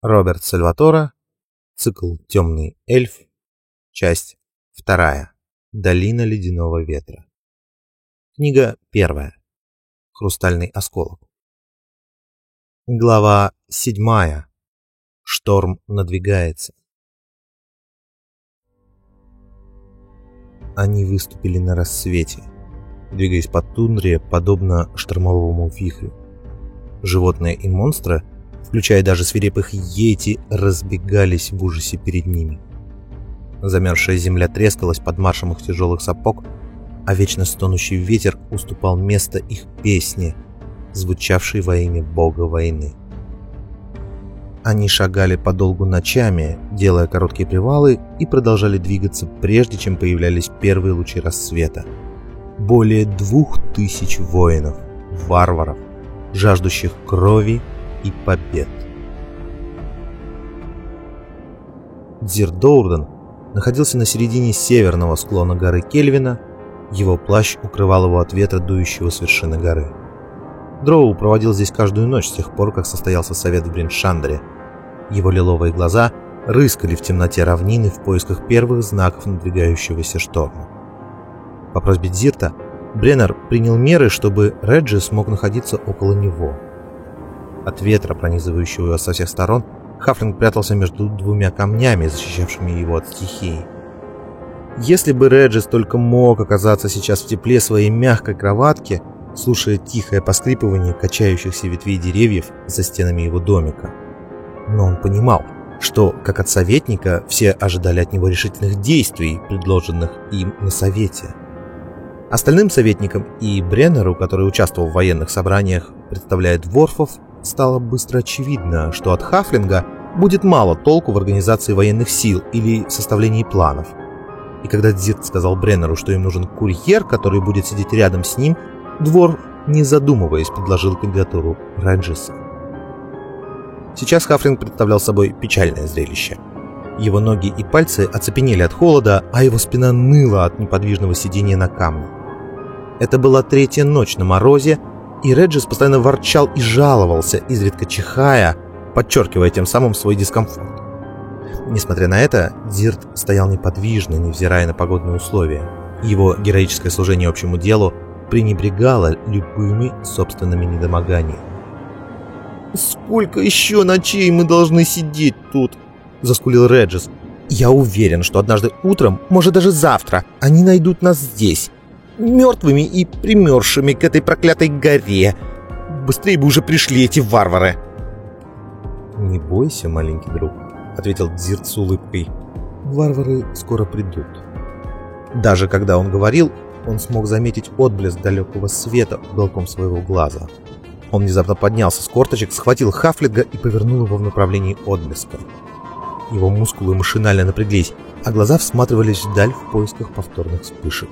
Роберт Сальватора, цикл «Темный эльф», часть вторая, «Долина ледяного ветра». Книга первая, «Хрустальный осколок». Глава седьмая, «Шторм надвигается». Они выступили на рассвете, двигаясь по тундре, подобно штормовому вихрю. Животные и монстры – включая даже свирепых йети, разбегались в ужасе перед ними. Замерзшая земля трескалась под маршем их тяжелых сапог, а вечно стонущий ветер уступал место их песне, звучавшей во имя бога войны. Они шагали подолгу ночами, делая короткие привалы, и продолжали двигаться, прежде чем появлялись первые лучи рассвета. Более двух тысяч воинов, варваров, жаждущих крови и побед. Дзир Доурден находился на середине северного склона горы Кельвина, его плащ укрывал его от ветра, дующего с вершины горы. Дроу проводил здесь каждую ночь с тех пор, как состоялся совет в Бриншандере. Его лиловые глаза рыскали в темноте равнины в поисках первых знаков надвигающегося шторма. По просьбе Дзирта Бреннер принял меры, чтобы Реджи смог находиться около него – от ветра, пронизывающего его со всех сторон, Хафлинг прятался между двумя камнями, защищавшими его от стихии. Если бы Реджис только мог оказаться сейчас в тепле своей мягкой кроватки, слушая тихое поскрипывание качающихся ветвей деревьев за стенами его домика. Но он понимал, что, как от советника, все ожидали от него решительных действий, предложенных им на совете. Остальным советникам и Бреннеру, который участвовал в военных собраниях, представляя дворфов, стало быстро очевидно, что от Хафлинга будет мало толку в организации военных сил или составлении планов. И когда Дзирт сказал Бреннеру, что им нужен курьер, который будет сидеть рядом с ним, двор, не задумываясь, предложил кандидатуру Реджеса. Сейчас Хафлинг представлял собой печальное зрелище. Его ноги и пальцы оцепенели от холода, а его спина ныла от неподвижного сидения на камне. Это была третья ночь на морозе, и Реджис постоянно ворчал и жаловался, изредка чихая, подчеркивая тем самым свой дискомфорт. Несмотря на это, Дирт стоял неподвижно, невзирая на погодные условия. Его героическое служение общему делу пренебрегало любыми собственными недомоганиями. «Сколько еще ночей мы должны сидеть тут?» – заскулил Реджис. «Я уверен, что однажды утром, может даже завтра, они найдут нас здесь, мертвыми и примершими к этой проклятой горе. Быстрее бы уже пришли эти варвары!» «Не бойся, маленький друг», — ответил Дзирт с улыбкой. «Варвары скоро придут». Даже когда он говорил, он смог заметить отблеск далекого света уголком своего глаза. Он внезапно поднялся с корточек, схватил Хафлинга и повернул его в направлении отблеска. Его мускулы машинально напряглись, а глаза всматривались вдаль в поисках повторных вспышек.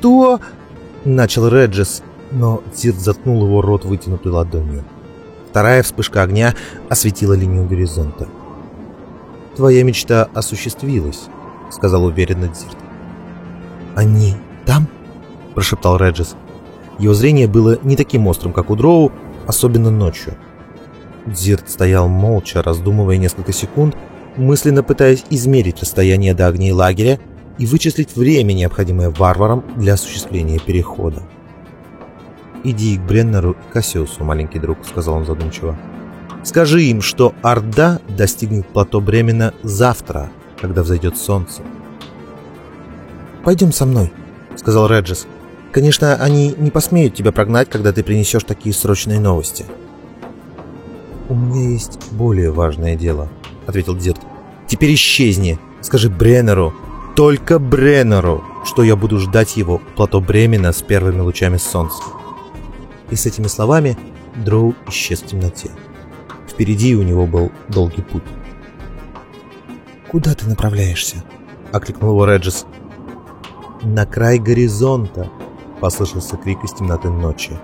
«Что?» — начал Реджес, но Тирт заткнул его рот вытянутой ладонью. Вторая вспышка огня осветила линию горизонта. «Твоя мечта осуществилась», — сказал уверенно Дзирт. «Они там?» — прошептал Реджес. Его зрение было не таким острым, как у Дроу, особенно ночью. Дзирт стоял молча, раздумывая несколько секунд, мысленно пытаясь измерить расстояние до огней лагеря и вычислить время, необходимое варварам для осуществления перехода. «Иди к Бреннеру и Кассиусу, маленький друг», — сказал он задумчиво. «Скажи им, что Орда достигнет плато Бремена завтра, когда взойдет солнце». «Пойдем со мной», — сказал Реджес. «Конечно, они не посмеют тебя прогнать, когда ты принесешь такие срочные новости». «У меня есть более важное дело», — ответил Дирт. «Теперь исчезни. Скажи Бреннеру, только Бреннеру, что я буду ждать его у плато Бремена с первыми лучами солнца. И с этими словами Дроу исчез в темноте. Впереди у него был долгий путь. «Куда ты направляешься?» — окликнул его Реджис. «На край горизонта!» — послышался крик из темноты ночи.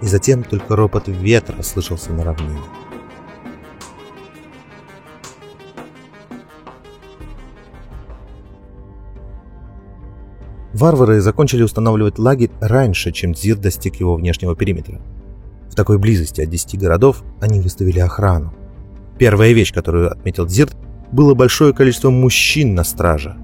И затем только ропот ветра слышался на равнине. Варвары закончили устанавливать лагерь раньше, чем Дзир достиг его внешнего периметра. В такой близости от десяти городов они выставили охрану. Первая вещь, которую отметил Дзирт, было большое количество мужчин на страже.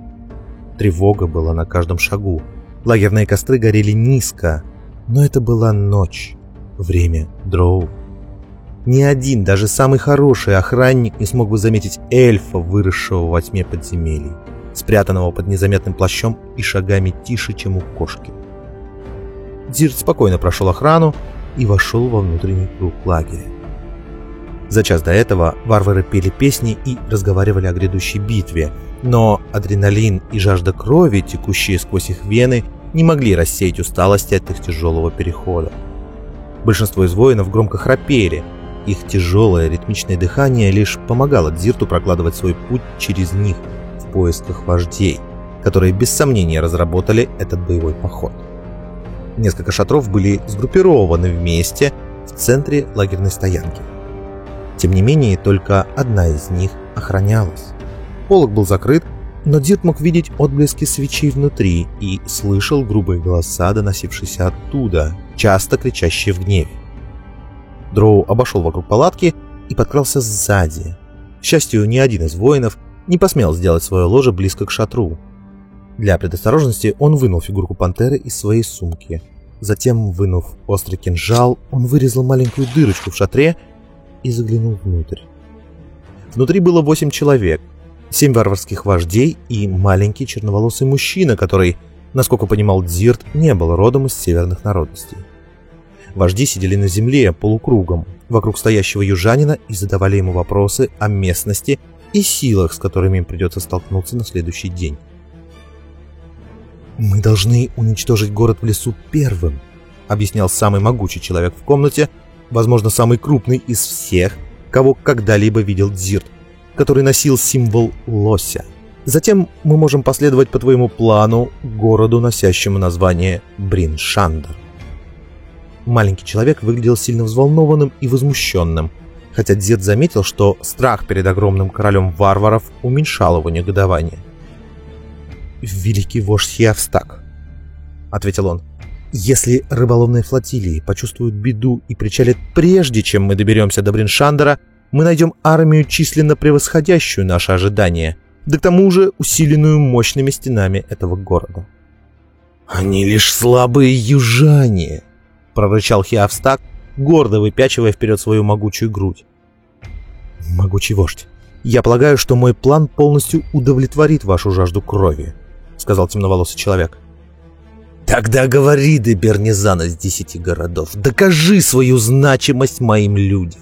Тревога была на каждом шагу. Лагерные костры горели низко, но это была ночь, время дроу. Ни один, даже самый хороший охранник не смог бы заметить эльфа, выросшего во тьме подземелий, спрятанного под незаметным плащом и шагами тише, чем у кошки. Дзирт спокойно прошел охрану и вошел во внутренний круг лагеря. За час до этого варвары пели песни и разговаривали о грядущей битве, но адреналин и жажда крови, текущие сквозь их вены, не могли рассеять усталости от их тяжелого перехода. Большинство из воинов громко храпели, их тяжелое ритмичное дыхание лишь помогало Дзирту прокладывать свой путь через них поисках вождей, которые без сомнения разработали этот боевой поход. Несколько шатров были сгруппированы вместе в центре лагерной стоянки – тем не менее, только одна из них охранялась. Полок был закрыт, но Дирт мог видеть отблески свечей внутри и слышал грубые голоса, доносившиеся оттуда, часто кричащие в гневе. Дроу обошел вокруг палатки и подкрался сзади. К счастью, ни один из воинов не посмел сделать свое ложе близко к шатру. Для предосторожности он вынул фигурку пантеры из своей сумки. Затем, вынув острый кинжал, он вырезал маленькую дырочку в шатре и заглянул внутрь. Внутри было восемь человек, семь варварских вождей и маленький черноволосый мужчина, который, насколько понимал Дзирт, не был родом из северных народностей. Вожди сидели на земле полукругом вокруг стоящего южанина и задавали ему вопросы о местности и силах, с которыми им придется столкнуться на следующий день. «Мы должны уничтожить город в лесу первым», — объяснял самый могучий человек в комнате, возможно, самый крупный из всех, кого когда-либо видел Дзирт, который носил символ лося. Затем мы можем последовать по твоему плану городу, носящему название Бриншандер. Маленький человек выглядел сильно взволнованным и возмущенным, хотя Дзирт заметил, что страх перед огромным королем варваров уменьшал его негодование. «Великий вождь Хиавстак», — ответил он, — если рыболовные флотилии почувствуют беду и причалят прежде, чем мы доберемся до Бриншандера, мы найдем армию, численно превосходящую наши ожидания, да к тому же усиленную мощными стенами этого города. «Они лишь слабые южане!» — прорычал Хиавстак, гордо выпячивая вперед свою могучую грудь. «Могучий вождь, я полагаю, что мой план полностью удовлетворит вашу жажду крови», — сказал темноволосый человек. Тогда говори, Дебернизан из десяти городов, докажи свою значимость моим людям.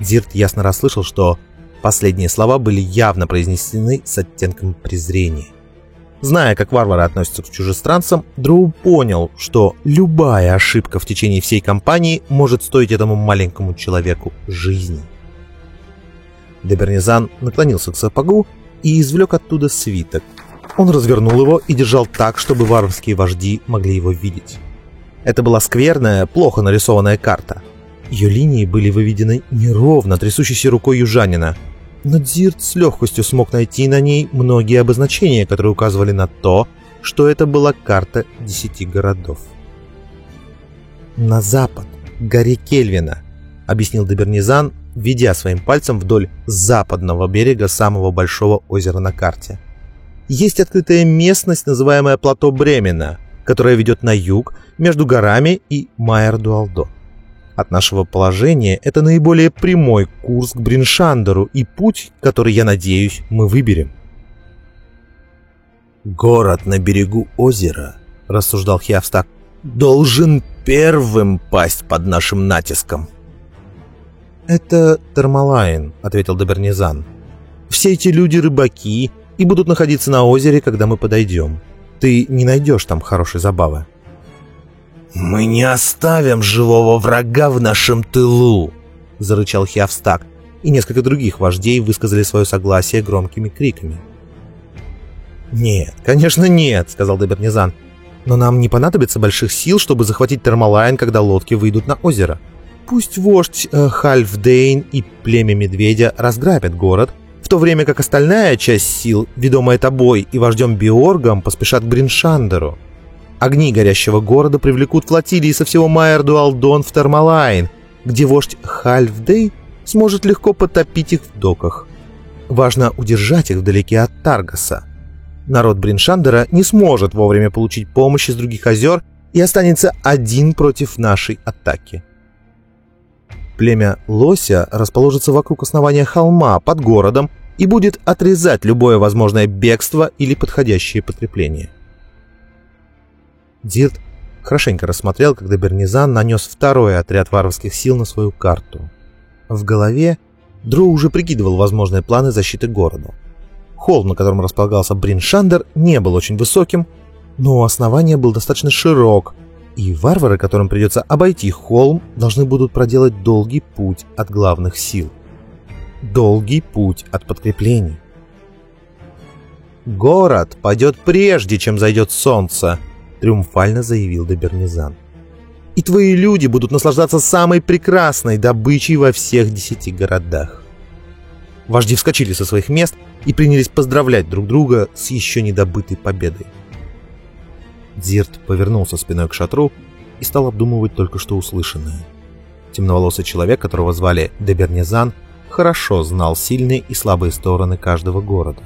Зирт ясно расслышал, что последние слова были явно произнесены с оттенком презрения. Зная, как варвары относятся к чужестранцам, Дроу понял, что любая ошибка в течение всей кампании может стоить этому маленькому человеку жизни. Дебернизан наклонился к сапогу и извлек оттуда свиток, он развернул его и держал так, чтобы варварские вожди могли его видеть. Это была скверная, плохо нарисованная карта. Ее линии были выведены неровно, трясущейся рукой южанина. Но Дзирт с легкостью смог найти на ней многие обозначения, которые указывали на то, что это была карта десяти городов. «На запад, к горе Кельвина», — объяснил Дебернизан, ведя своим пальцем вдоль западного берега самого большого озера на карте есть открытая местность, называемая плато Бремена, которая ведет на юг между горами и Майер-Дуалдо. От нашего положения это наиболее прямой курс к Бриншандеру и путь, который, я надеюсь, мы выберем. «Город на берегу озера», — рассуждал Хиавстак, — «должен первым пасть под нашим натиском». «Это Термалайн», — ответил Добернизан. «Все эти люди рыбаки, и будут находиться на озере, когда мы подойдем. Ты не найдешь там хорошей забавы. «Мы не оставим живого врага в нашем тылу!» — зарычал Хиавстак, и несколько других вождей высказали свое согласие громкими криками. «Нет, конечно нет», — сказал Дебернизан. «Но нам не понадобится больших сил, чтобы захватить Термалайн, когда лодки выйдут на озеро. Пусть вождь э, Хальфдейн и племя Медведя разграбят город, в то время как остальная часть сил, ведомая тобой и вождем Биоргом, поспешат к Бриншандеру. Огни горящего города привлекут флотилии со всего Майерду Алдон в Термалайн, где вождь Хальфдей сможет легко потопить их в доках. Важно удержать их вдалеке от Таргаса. Народ Бриншандера не сможет вовремя получить помощь из других озер и останется один против нашей атаки. Племя Лося расположится вокруг основания холма под городом и будет отрезать любое возможное бегство или подходящее подкрепление. Дирт хорошенько рассмотрел, когда Бернизан нанес второй отряд варварских сил на свою карту. В голове Дроу уже прикидывал возможные планы защиты города. Холм, на котором располагался Бриншандер, не был очень высоким, но основание был достаточно широк, и варвары, которым придется обойти холм, должны будут проделать долгий путь от главных сил. Долгий путь от подкреплений. «Город пойдет прежде, чем зайдет солнце», — триумфально заявил Добернизан. «И твои люди будут наслаждаться самой прекрасной добычей во всех десяти городах». Вожди вскочили со своих мест и принялись поздравлять друг друга с еще недобытой победой. Дзирт повернулся спиной к шатру и стал обдумывать только что услышанное. Темноволосый человек, которого звали Дебернезан, хорошо знал сильные и слабые стороны каждого города.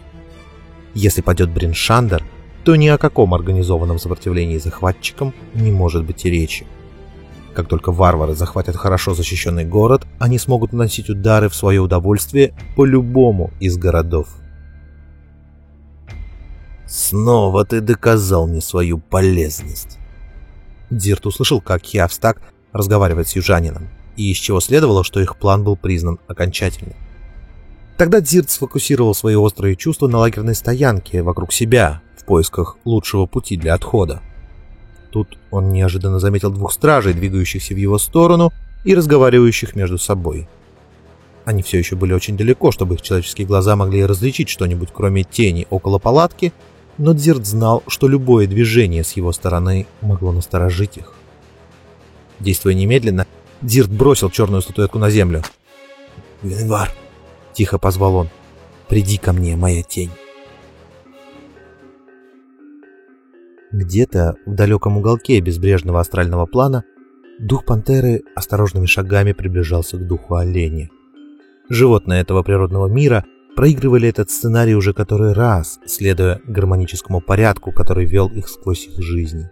Если падет Бриншандер, то ни о каком организованном сопротивлении захватчикам не может быть и речи. Как только варвары захватят хорошо защищенный город, они смогут наносить удары в свое удовольствие по любому из городов. «Снова ты доказал мне свою полезность!» Дирт услышал, как Хиавстак разговаривает с южанином, и из чего следовало, что их план был признан окончательным. Тогда Дзирт сфокусировал свои острые чувства на лагерной стоянке вокруг себя, поисках лучшего пути для отхода. Тут он неожиданно заметил двух стражей, двигающихся в его сторону и разговаривающих между собой. Они все еще были очень далеко, чтобы их человеческие глаза могли различить что-нибудь, кроме тени около палатки, но Дзирт знал, что любое движение с его стороны могло насторожить их. Действуя немедленно, Дзирт бросил черную статуэтку на землю. «Венвар!» — тихо позвал он. «Приди ко мне, моя тень!» Где-то в далеком уголке безбрежного астрального плана дух пантеры осторожными шагами приближался к духу оленя. Животные этого природного мира проигрывали этот сценарий уже который раз, следуя гармоническому порядку, который вел их сквозь их жизни.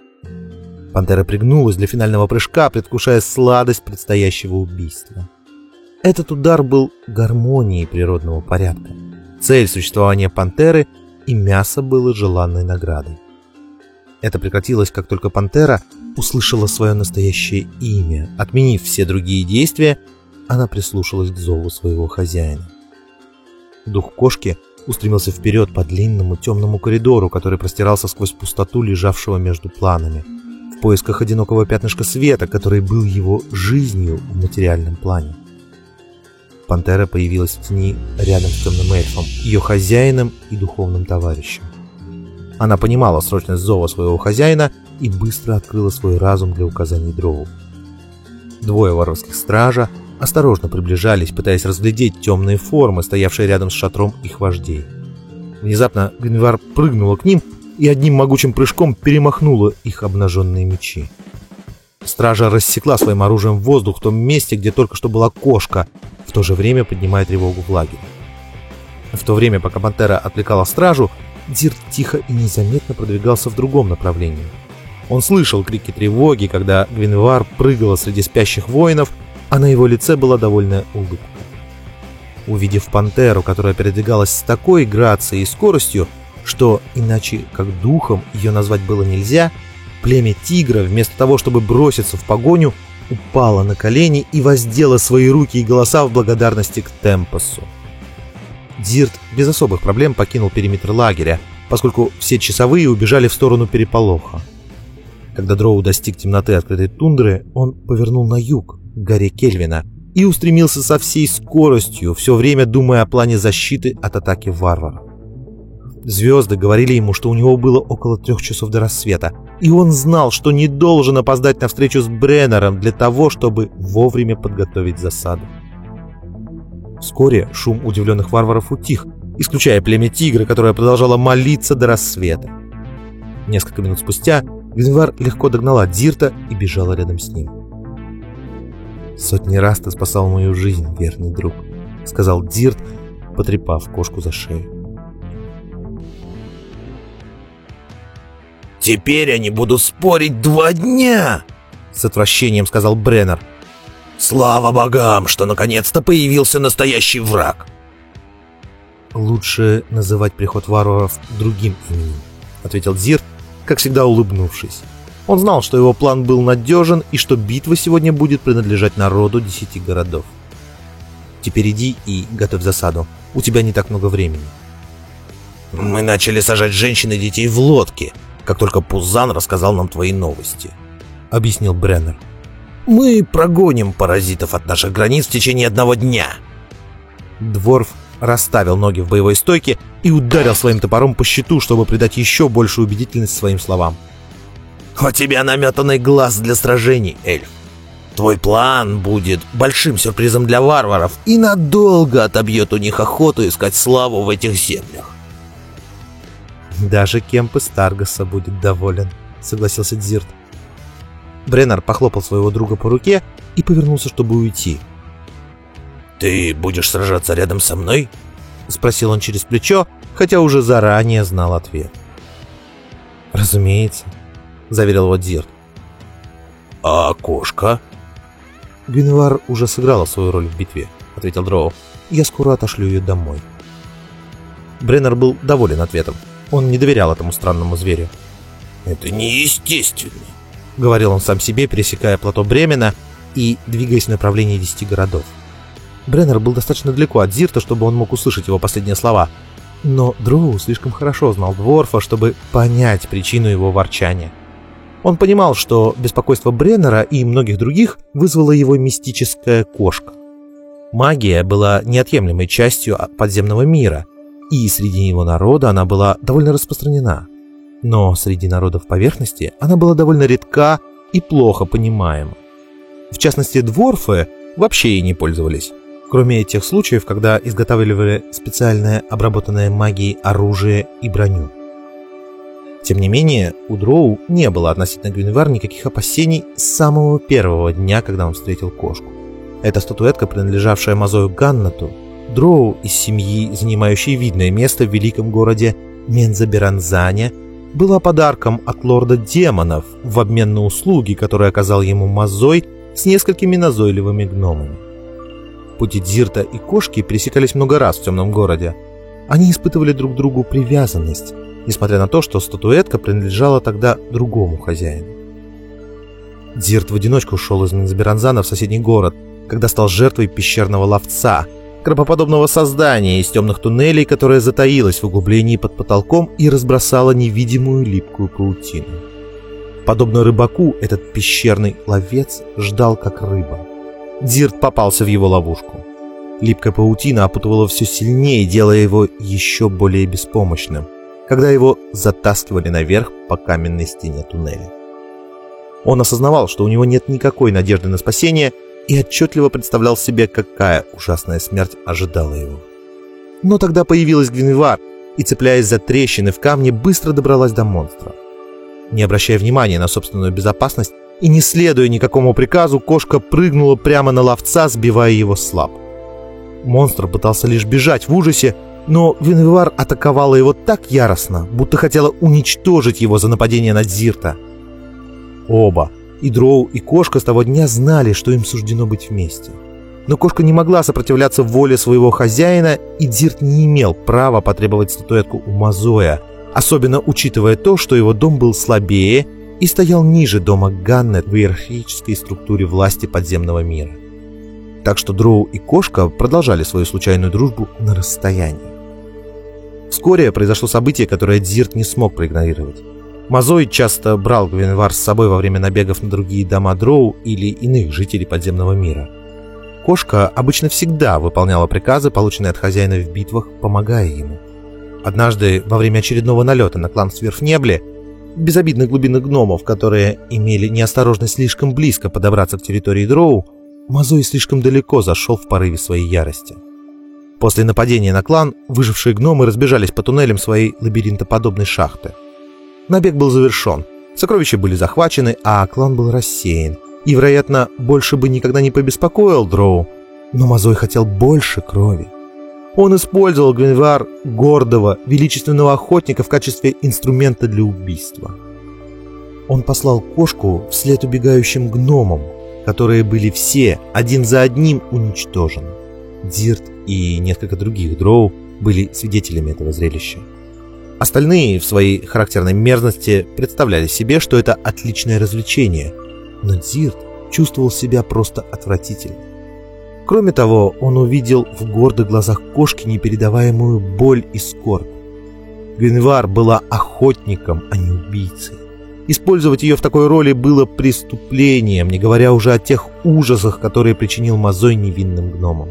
Пантера пригнулась для финального прыжка, предвкушая сладость предстоящего убийства. Этот удар был гармонией природного порядка. Цель существования пантеры и мясо было желанной наградой. Это прекратилось, как только пантера услышала свое настоящее имя. Отменив все другие действия, она прислушалась к зову своего хозяина. Дух кошки устремился вперед по длинному темному коридору, который простирался сквозь пустоту, лежавшего между планами, в поисках одинокого пятнышка света, который был его жизнью в материальном плане. Пантера появилась в тени рядом с темным эльфом, ее хозяином и духовным товарищем. Она понимала срочность зова своего хозяина и быстро открыла свой разум для указаний дрову. Двое воровских стража осторожно приближались, пытаясь разглядеть темные формы, стоявшие рядом с шатром их вождей. Внезапно Гвинвар прыгнула к ним и одним могучим прыжком перемахнула их обнаженные мечи. Стража рассекла своим оружием воздух в том месте, где только что была кошка, в то же время поднимая тревогу в лагере. В то время, пока Пантера отвлекала стражу, Дирт тихо и незаметно продвигался в другом направлении. Он слышал крики тревоги, когда Гвинвар прыгала среди спящих воинов, а на его лице была довольная улыбка. Увидев пантеру, которая передвигалась с такой грацией и скоростью, что иначе как духом ее назвать было нельзя, племя тигра, вместо того, чтобы броситься в погоню, упало на колени и воздела свои руки и голоса в благодарности к Темпосу. Дирт без особых проблем покинул периметр лагеря, поскольку все часовые убежали в сторону переполоха. Когда Дроу достиг темноты открытой тундры, он повернул на юг, к горе Кельвина, и устремился со всей скоростью, все время думая о плане защиты от атаки варваров. Звезды говорили ему, что у него было около трех часов до рассвета, и он знал, что не должен опоздать на встречу с Бреннером для того, чтобы вовремя подготовить засаду. Вскоре шум удивленных варваров утих, исключая племя тигра, которое продолжало молиться до рассвета. Несколько минут спустя Гвинвар легко догнала Дирта и бежала рядом с ним. «Сотни раз ты спасал мою жизнь, верный друг», — сказал Дирт, потрепав кошку за шею. «Теперь я не буду спорить два дня!» — с отвращением сказал Бреннер. «Слава богам, что наконец-то появился настоящий враг!» «Лучше называть приход варваров другим именем», — ответил Зир, как всегда улыбнувшись. Он знал, что его план был надежен и что битва сегодня будет принадлежать народу десяти городов. «Теперь иди и готовь засаду. У тебя не так много времени». «Мы начали сажать женщин и детей в лодке», как только Пузан рассказал нам твои новости», — объяснил Бреннер. «Мы прогоним паразитов от наших границ в течение одного дня». Дворф расставил ноги в боевой стойке и ударил своим топором по щиту, чтобы придать еще большую убедительность своим словам. «У тебя наметанный глаз для сражений, эльф. Твой план будет большим сюрпризом для варваров и надолго отобьет у них охоту искать славу в этих землях. «Даже Кемп из Таргаса будет доволен», — согласился Дзирт. Бреннер похлопал своего друга по руке и повернулся, чтобы уйти. «Ты будешь сражаться рядом со мной?» — спросил он через плечо, хотя уже заранее знал ответ. «Разумеется», — заверил его Дзирт. «А кошка?» «Гвинвар уже сыграла свою роль в битве», — ответил Дроу. «Я скоро отошлю ее домой». Бреннер был доволен ответом. Он не доверял этому странному зверю. «Это неестественно», — говорил он сам себе, пересекая плато Бремена и двигаясь в направлении десяти городов. Бреннер был достаточно далеко от Зирта, чтобы он мог услышать его последние слова. Но Дроу слишком хорошо знал Дворфа, чтобы понять причину его ворчания. Он понимал, что беспокойство Бреннера и многих других вызвала его мистическая кошка. Магия была неотъемлемой частью подземного мира, и среди его народа она была довольно распространена. Но среди народов поверхности она была довольно редка и плохо понимаема. В частности, дворфы вообще ей не пользовались, кроме тех случаев, когда изготавливали специальное обработанное магией оружие и броню. Тем не менее, у Дроу не было относительно Гвинвар никаких опасений с самого первого дня, когда он встретил кошку. Эта статуэтка, принадлежавшая Мазою Ганнату, Дроу из семьи, занимающей видное место в великом городе Мензаберанзане, была подарком от лорда демонов в обмен на услуги, которые оказал ему Мазой с несколькими назойливыми гномами. Пути Дзирта и кошки пересекались много раз в темном городе. Они испытывали друг другу привязанность, несмотря на то, что статуэтка принадлежала тогда другому хозяину. Дзирт в одиночку ушел из Мензаберанзана в соседний город, когда стал жертвой пещерного ловца – крабоподобного создания из темных туннелей, которое затаилось в углублении под потолком и разбросало невидимую липкую паутину. Подобно рыбаку, этот пещерный ловец ждал как рыба. Дирт попался в его ловушку. Липкая паутина опутывала все сильнее, делая его еще более беспомощным, когда его затаскивали наверх по каменной стене туннеля. Он осознавал, что у него нет никакой надежды на спасение, и отчетливо представлял себе, какая ужасная смерть ожидала его. Но тогда появилась Гвинвар и, цепляясь за трещины в камне, быстро добралась до монстра. Не обращая внимания на собственную безопасность и не следуя никакому приказу, кошка прыгнула прямо на ловца, сбивая его с лап. Монстр пытался лишь бежать в ужасе, но Гвинвар атаковала его так яростно, будто хотела уничтожить его за нападение на Дзирта. Оба, и Дроу, и кошка с того дня знали, что им суждено быть вместе. Но кошка не могла сопротивляться воле своего хозяина, и Дзирт не имел права потребовать статуэтку у Мазоя, особенно учитывая то, что его дом был слабее и стоял ниже дома Ганнет в иерархической структуре власти подземного мира. Так что Дроу и кошка продолжали свою случайную дружбу на расстоянии. Вскоре произошло событие, которое Дзирт не смог проигнорировать. Мазой часто брал Гвинвар с собой во время набегов на другие дома дроу или иных жителей подземного мира. Кошка обычно всегда выполняла приказы, полученные от хозяина в битвах, помогая ему. Однажды, во время очередного налета на клан Сверхнебле, безобидных глубинных гномов, которые имели неосторожность слишком близко подобраться к территории дроу, Мазой слишком далеко зашел в порыве своей ярости. После нападения на клан, выжившие гномы разбежались по туннелям своей лабиринтоподобной шахты. Набег был завершен, сокровища были захвачены, а клан был рассеян, и, вероятно, больше бы никогда не побеспокоил Дроу, но Мазой хотел больше крови. Он использовал Гвинвар гордого, величественного охотника в качестве инструмента для убийства. Он послал кошку вслед убегающим гномам, которые были все один за одним уничтожены. Дирт и несколько других дроу были свидетелями этого зрелища. Остальные в своей характерной мерзности представляли себе, что это отличное развлечение, но Дирт чувствовал себя просто отвратительно. Кроме того, он увидел в гордых глазах кошки непередаваемую боль и скорбь. Гвинвар была охотником, а не убийцей. Использовать ее в такой роли было преступлением, не говоря уже о тех ужасах, которые причинил Мазой невинным гномам.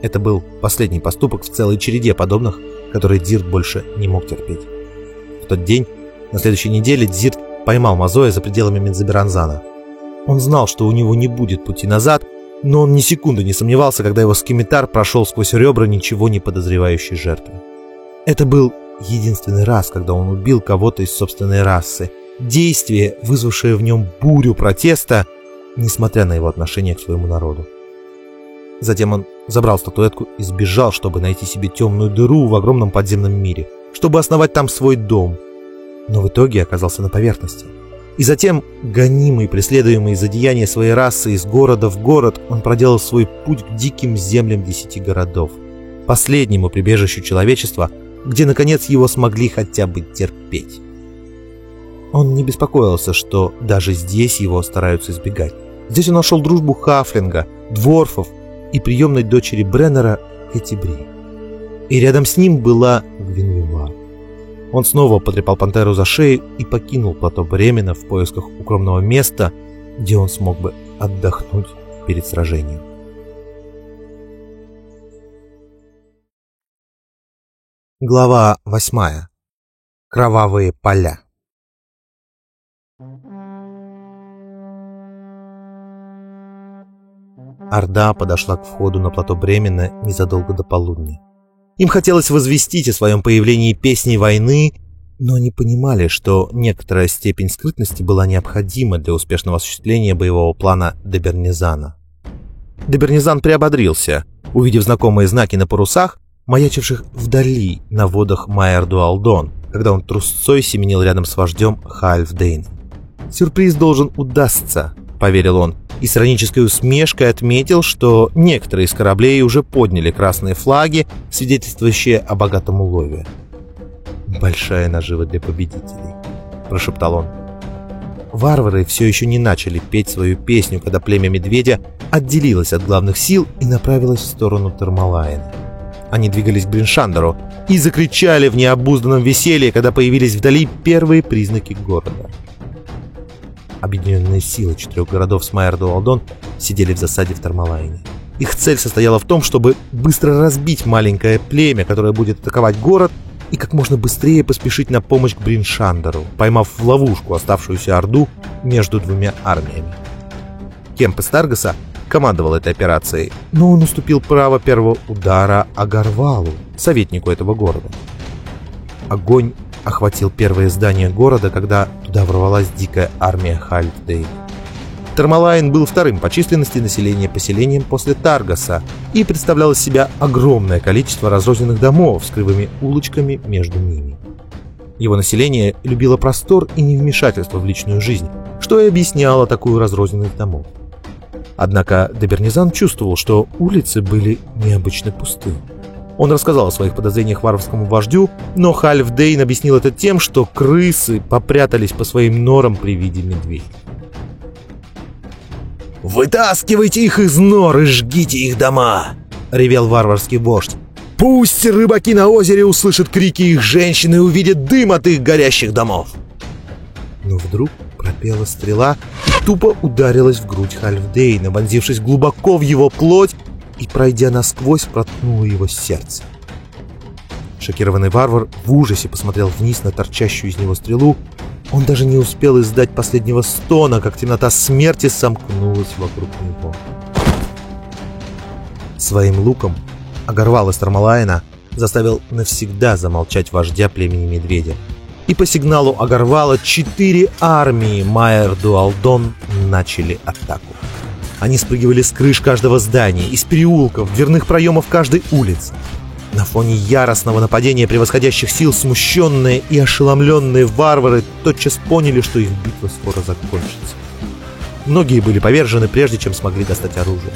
Это был последний поступок в целой череде подобных, которые Дирт больше не мог терпеть. В тот день, на следующей неделе, Дирт поймал Мазоя за пределами Мензаберанзана. Он знал, что у него не будет пути назад, но он ни секунды не сомневался, когда его скимитар прошел сквозь ребра ничего не подозревающей жертвы. Это был единственный раз, когда он убил кого-то из собственной расы. Действие, вызвавшее в нем бурю протеста, несмотря на его отношение к своему народу. Затем он забрал статуэтку и сбежал, чтобы найти себе темную дыру в огромном подземном мире, чтобы основать там свой дом. Но в итоге оказался на поверхности. И затем, гонимый, преследуемый за деяния своей расы из города в город, он проделал свой путь к диким землям десяти городов, последнему прибежищу человечества, где, наконец, его смогли хотя бы терпеть. Он не беспокоился, что даже здесь его стараются избегать. Здесь он нашел дружбу Хафлинга, Дворфов и приемной дочери Бреннера Хэтибри. И рядом с ним была Гвинвивар. Он снова потрепал пантеру за шею и покинул плато Бремена в поисках укромного места, где он смог бы отдохнуть перед сражением. Глава восьмая. Кровавые поля. Орда подошла к входу на плато Бремена незадолго до полудня. Им хотелось возвестить о своем появлении песней войны, но они понимали, что некоторая степень скрытности была необходима для успешного осуществления боевого плана Дебернизана. Дебернизан приободрился, увидев знакомые знаки на парусах, маячивших вдали на водах Майер-Дуалдон, когда он трусцой семенил рядом с вождем Хальфдейн. «Сюрприз должен удастся», — поверил он, и с иронической усмешкой отметил, что некоторые из кораблей уже подняли красные флаги, свидетельствующие о богатом улове. «Большая нажива для победителей», — прошептал он. Варвары все еще не начали петь свою песню, когда племя медведя отделилось от главных сил и направилось в сторону Термалайна. Они двигались к Бриншандеру и закричали в необузданном веселье, когда появились вдали первые признаки города. Объединенные силы четырех городов Смайер Дуалдон сидели в засаде в Тармалайне. Их цель состояла в том, чтобы быстро разбить маленькое племя, которое будет атаковать город, и как можно быстрее поспешить на помощь к Бриншандеру, поймав в ловушку оставшуюся Орду между двумя армиями. Кемп из Таргаса командовал этой операцией, но он уступил право первого удара Агарвалу, советнику этого города. Огонь охватил первое здание города, когда туда ворвалась дикая армия Хальфдейн. Термалайн был вторым по численности населения поселением после Таргаса и представлял из себя огромное количество разрозненных домов с кривыми улочками между ними. Его население любило простор и невмешательство в личную жизнь, что и объясняло такую разрозненность домов. Однако Дебернизан чувствовал, что улицы были необычно пусты. Он рассказал о своих подозрениях варварскому вождю, но Хальф Дейн объяснил это тем, что крысы попрятались по своим норам при виде медведей. «Вытаскивайте их из нор и жгите их дома!» — ревел варварский вождь. «Пусть рыбаки на озере услышат крики их женщин и увидят дым от их горящих домов!» Но вдруг пропела стрела и тупо ударилась в грудь Хальфдейна, вонзившись глубоко в его плоть и, пройдя насквозь, проткнула его сердце. Шокированный варвар в ужасе посмотрел вниз на торчащую из него стрелу. Он даже не успел издать последнего стона, как темнота смерти сомкнулась вокруг него. Своим луком Агарвал из заставил навсегда замолчать вождя племени медведя. и по сигналу Агарвала четыре армии Майер Дуалдон начали атаку. Они спрыгивали с крыш каждого здания, из переулков, дверных проемов каждой улицы. На фоне яростного нападения превосходящих сил смущенные и ошеломленные варвары тотчас поняли, что их битва скоро закончится. Многие были повержены, прежде чем смогли достать оружие.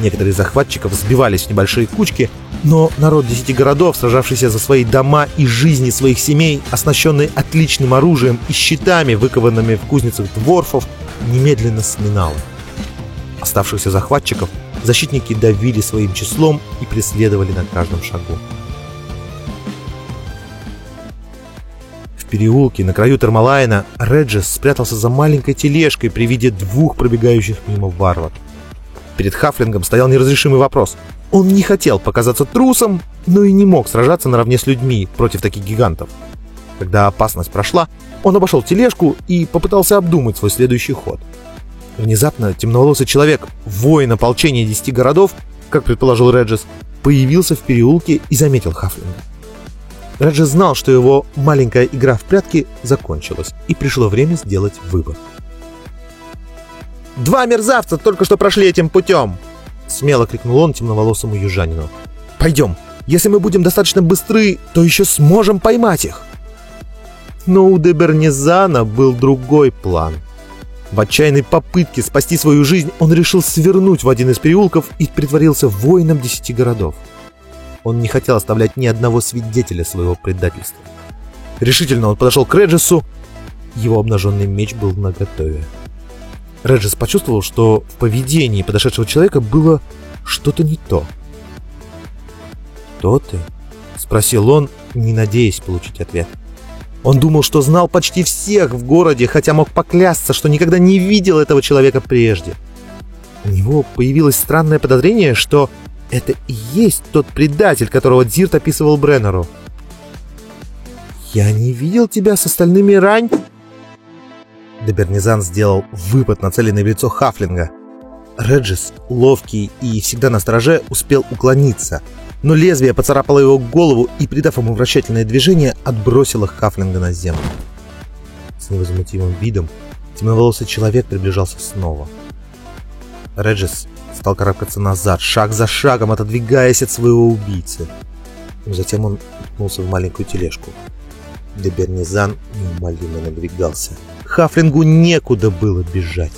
Некоторые из захватчиков сбивались в небольшие кучки, но народ десяти городов, сражавшийся за свои дома и жизни своих семей, оснащенный отличным оружием и щитами, выкованными в кузницах дворфов, немедленно сминал. Оставшихся захватчиков защитники давили своим числом и преследовали на каждом шагу. В переулке на краю Термалайна Реджес спрятался за маленькой тележкой при виде двух пробегающих мимо варвар. Перед Хафлингом стоял неразрешимый вопрос. Он не хотел показаться трусом, но и не мог сражаться наравне с людьми против таких гигантов. Когда опасность прошла, он обошел тележку и попытался обдумать свой следующий ход – Внезапно темноволосый человек, воин ополчения десяти городов, как предположил Реджес, появился в переулке и заметил Хафлинга. Реджес знал, что его маленькая игра в прятки закончилась, и пришло время сделать выбор. «Два мерзавца только что прошли этим путем!» Смело крикнул он темноволосому южанину. «Пойдем! Если мы будем достаточно быстры, то еще сможем поймать их!» Но у Дебернизана был другой план – в отчаянной попытке спасти свою жизнь он решил свернуть в один из переулков и притворился воином десяти городов. Он не хотел оставлять ни одного свидетеля своего предательства. Решительно он подошел к Реджесу. Его обнаженный меч был наготове. Реджес почувствовал, что в поведении подошедшего человека было что-то не то. «Кто ты?» — спросил он, не надеясь получить ответ. Он думал, что знал почти всех в городе, хотя мог поклясться, что никогда не видел этого человека прежде. У него появилось странное подозрение, что это и есть тот предатель, которого Дзирт описывал Бреннеру. «Я не видел тебя с остальными рань...» Дебернизан сделал выпад, нацеленный в лицо Хафлинга. Реджис, ловкий и всегда на страже, успел уклониться — но лезвие поцарапало его голову и, придав ему вращательное движение, отбросило Хафлинга на землю. С невозмутимым видом темноволосый человек приближался снова. Реджис стал карабкаться назад, шаг за шагом отодвигаясь от своего убийцы. Затем он уткнулся в маленькую тележку. Дебернизан неумолимо надвигался. Хафлингу некуда было бежать.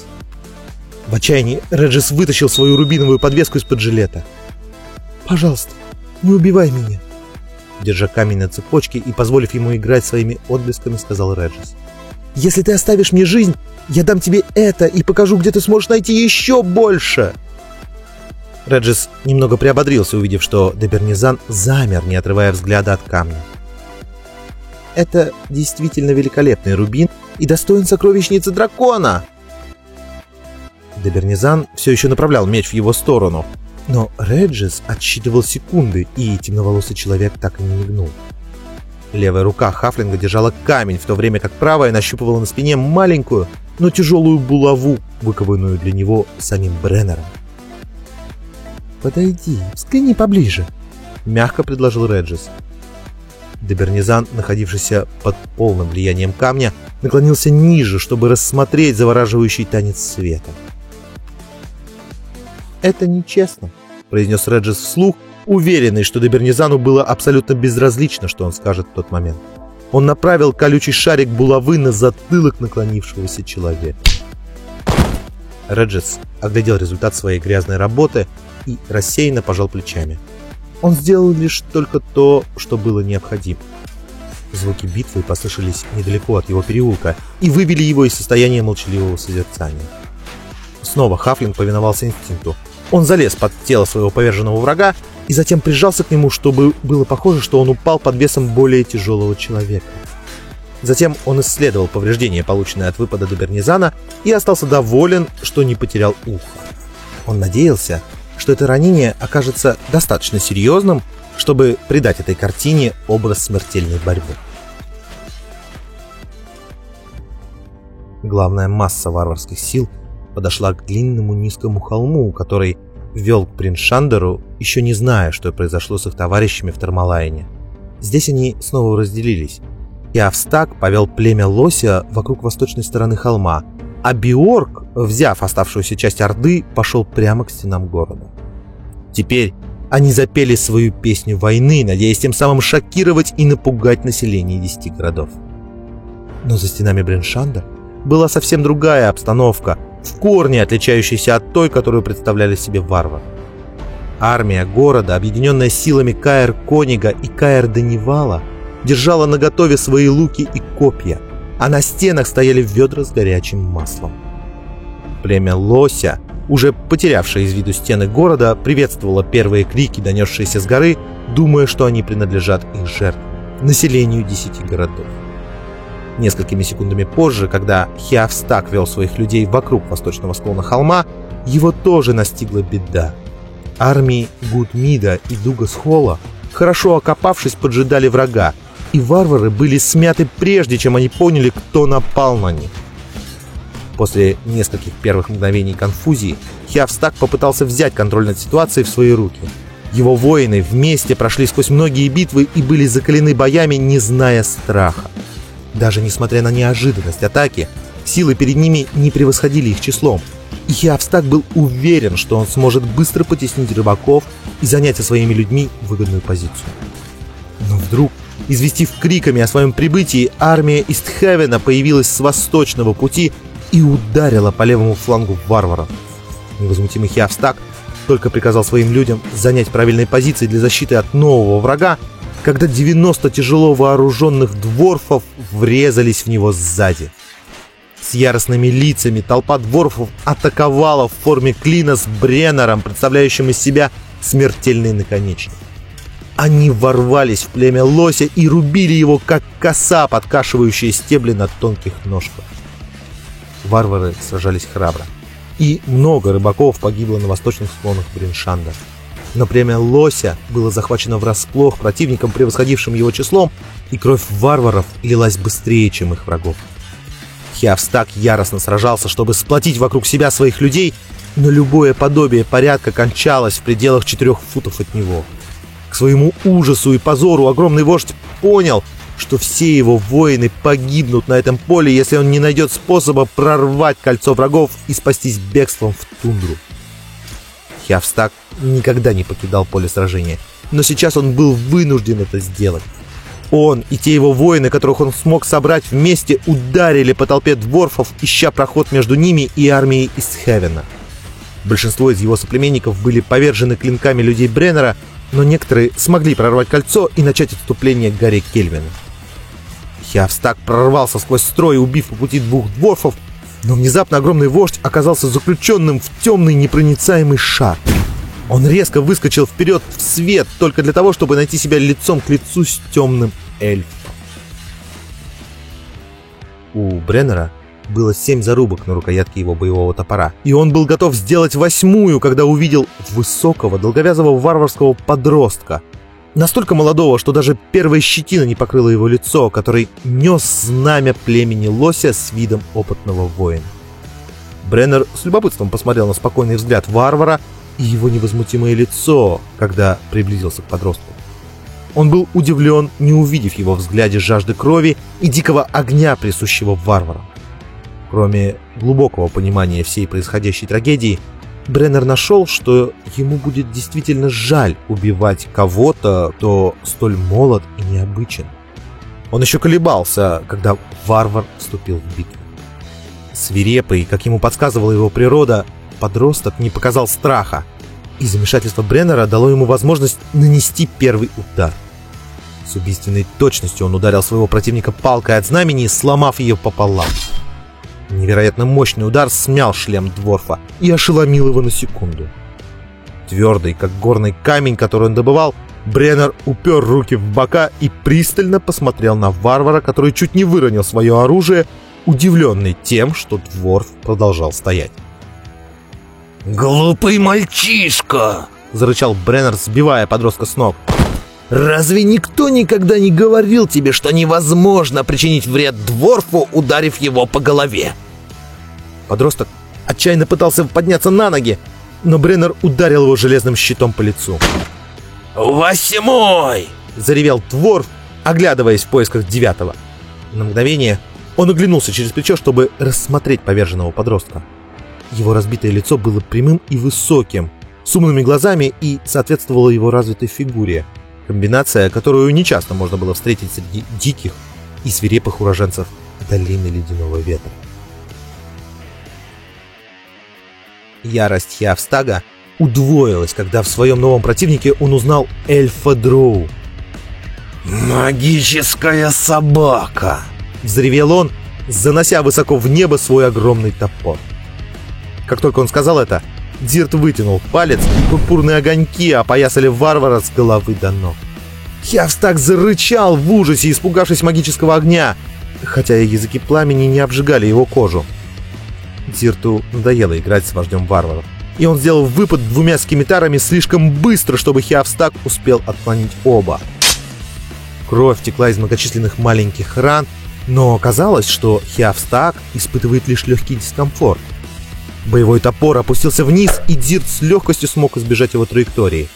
В отчаянии Реджис вытащил свою рубиновую подвеску из-под жилета. «Пожалуйста, не убивай меня!» Держа камень на цепочке и позволив ему играть своими отблесками, сказал Реджис. «Если ты оставишь мне жизнь, я дам тебе это и покажу, где ты сможешь найти еще больше!» Реджис немного приободрился, увидев, что Дебернизан замер, не отрывая взгляда от камня. «Это действительно великолепный рубин и достоин сокровищницы дракона!» Дебернизан все еще направлял меч в его сторону, но Реджис отсчитывал секунды, и темноволосый человек так и не мигнул. Левая рука Хафлинга держала камень, в то время как правая нащупывала на спине маленькую, но тяжелую булаву, выкованную для него самим Бреннером. «Подойди, взгляни поближе», — мягко предложил Реджис. Дебернизан, находившийся под полным влиянием камня, наклонился ниже, чтобы рассмотреть завораживающий танец света. «Это нечестно», произнес Реджис вслух, уверенный, что Дебернизану было абсолютно безразлично, что он скажет в тот момент. Он направил колючий шарик булавы на затылок наклонившегося человека. Реджис оглядел результат своей грязной работы и рассеянно пожал плечами. Он сделал лишь только то, что было необходимо. Звуки битвы послышались недалеко от его переулка и вывели его из состояния молчаливого созерцания. Снова Хафлинг повиновался инстинкту. Он залез под тело своего поверженного врага и затем прижался к нему, чтобы было похоже, что он упал под весом более тяжелого человека. Затем он исследовал повреждения, полученные от выпада Добернизана, и остался доволен, что не потерял ухо. Он надеялся, что это ранение окажется достаточно серьезным, чтобы придать этой картине образ смертельной борьбы. Главная масса варварских сил – подошла к длинному низкому холму, который вел к принц Шандеру, еще не зная, что произошло с их товарищами в Термалайне. Здесь они снова разделились. и Австак повел племя Лося вокруг восточной стороны холма, а Биорг, взяв оставшуюся часть Орды, пошел прямо к стенам города. Теперь они запели свою песню войны, надеясь тем самым шокировать и напугать население десяти городов. Но за стенами Бреншанда была совсем другая обстановка, в корне отличающаяся от той, которую представляли себе варвары. Армия города, объединенная силами Каэр Конига и Каэр Данивала, держала наготове свои луки и копья, а на стенах стояли ведра с горячим маслом. Племя Лося, уже потерявшее из виду стены города, приветствовало первые крики, донесшиеся с горы, думая, что они принадлежат их жертвам, населению десяти городов. Несколькими секундами позже, когда Хиавстак вел своих людей вокруг восточного склона холма, его тоже настигла беда. Армии Гудмида и Дугасхола, хорошо окопавшись, поджидали врага, и варвары были смяты прежде, чем они поняли, кто напал на них. После нескольких первых мгновений конфузии Хиавстак попытался взять контроль над ситуацией в свои руки. Его воины вместе прошли сквозь многие битвы и были закалены боями, не зная страха. Даже несмотря на неожиданность атаки, силы перед ними не превосходили их числом. И Хиавстак был уверен, что он сможет быстро потеснить рыбаков и занять со своими людьми выгодную позицию. Но вдруг, известив криками о своем прибытии, армия Истхевена появилась с восточного пути и ударила по левому флангу варваров. Невозмутимый Хиавстак только приказал своим людям занять правильные позиции для защиты от нового врага, когда 90 тяжело вооруженных дворфов врезались в него сзади. С яростными лицами толпа дворфов атаковала в форме клина с Бреннером, представляющим из себя смертельный наконечник. Они ворвались в племя лося и рубили его, как коса, подкашивающая стебли на тонких ножках. Варвары сражались храбро. И много рыбаков погибло на восточных склонах Бриншанда. Но племя Лося было захвачено врасплох противником, превосходившим его числом, и кровь варваров лилась быстрее, чем их врагов. Хиавстак яростно сражался, чтобы сплотить вокруг себя своих людей, но любое подобие порядка кончалось в пределах четырех футов от него. К своему ужасу и позору огромный вождь понял, что все его воины погибнут на этом поле, если он не найдет способа прорвать кольцо врагов и спастись бегством в тундру. Хиавстак никогда не покидал поле сражения, но сейчас он был вынужден это сделать. Он и те его воины, которых он смог собрать вместе, ударили по толпе дворфов, ища проход между ними и армией из Хевена. Большинство из его соплеменников были повержены клинками людей Бреннера, но некоторые смогли прорвать кольцо и начать отступление к горе Кельвина. Хиавстак прорвался сквозь строй, убив по пути двух дворфов, но внезапно огромный вождь оказался заключенным в темный непроницаемый шар. Он резко выскочил вперед в свет только для того, чтобы найти себя лицом к лицу с темным эльфом. У Бреннера было семь зарубок на рукоятке его боевого топора, и он был готов сделать восьмую, когда увидел высокого, долговязого варварского подростка, настолько молодого, что даже первая щетина не покрыла его лицо, который нес знамя племени лося с видом опытного воина. Бреннер с любопытством посмотрел на спокойный взгляд варвара и его невозмутимое лицо, когда приблизился к подростку. Он был удивлен, не увидев его взгляде жажды крови и дикого огня, присущего варварам. Кроме глубокого понимания всей происходящей трагедии, Бреннер нашел, что ему будет действительно жаль убивать кого-то, кто столь молод и необычен. Он еще колебался, когда варвар вступил в битву. Свирепый, как ему подсказывала его природа, подросток не показал страха, и замешательство Бреннера дало ему возможность нанести первый удар. С убийственной точностью он ударил своего противника палкой от знамени, сломав ее пополам. Невероятно мощный удар смял шлем Дворфа и ошеломил его на секунду. Твердый, как горный камень, который он добывал, Бреннер упер руки в бока и пристально посмотрел на варвара, который чуть не выронил свое оружие, удивленный тем, что Дворф продолжал стоять. «Глупый мальчишка!» — зарычал Бреннер, сбивая подростка с ног. «Разве никто никогда не говорил тебе, что невозможно причинить вред Дворфу, ударив его по голове?» Подросток отчаянно пытался подняться на ноги, но Бреннер ударил его железным щитом по лицу. «Восьмой!» — заревел Дворф, оглядываясь в поисках девятого. На мгновение он оглянулся через плечо, чтобы рассмотреть поверженного подростка. Его разбитое лицо было прямым и высоким, с умными глазами и соответствовало его развитой фигуре. Комбинация, которую нечасто можно было встретить среди диких и свирепых уроженцев долины ледяного ветра. Ярость Хиавстага удвоилась, когда в своем новом противнике он узнал эльфа Дроу. «Магическая собака!» — взревел он, занося высоко в небо свой огромный топор. Как только он сказал это, Дирт вытянул палец, и пурпурные огоньки опоясали варвара с головы до ног. Хиавстаг зарычал в ужасе, испугавшись магического огня, хотя языки пламени не обжигали его кожу. Дирту надоело играть с вождем варваров, и он сделал выпад двумя скимитарами слишком быстро, чтобы Хиавстаг успел отклонить оба. Кровь текла из многочисленных маленьких ран, но оказалось, что Хиавстаг испытывает лишь легкий дискомфорт. Боевой топор опустился вниз, и Дирт с легкостью смог избежать его траектории.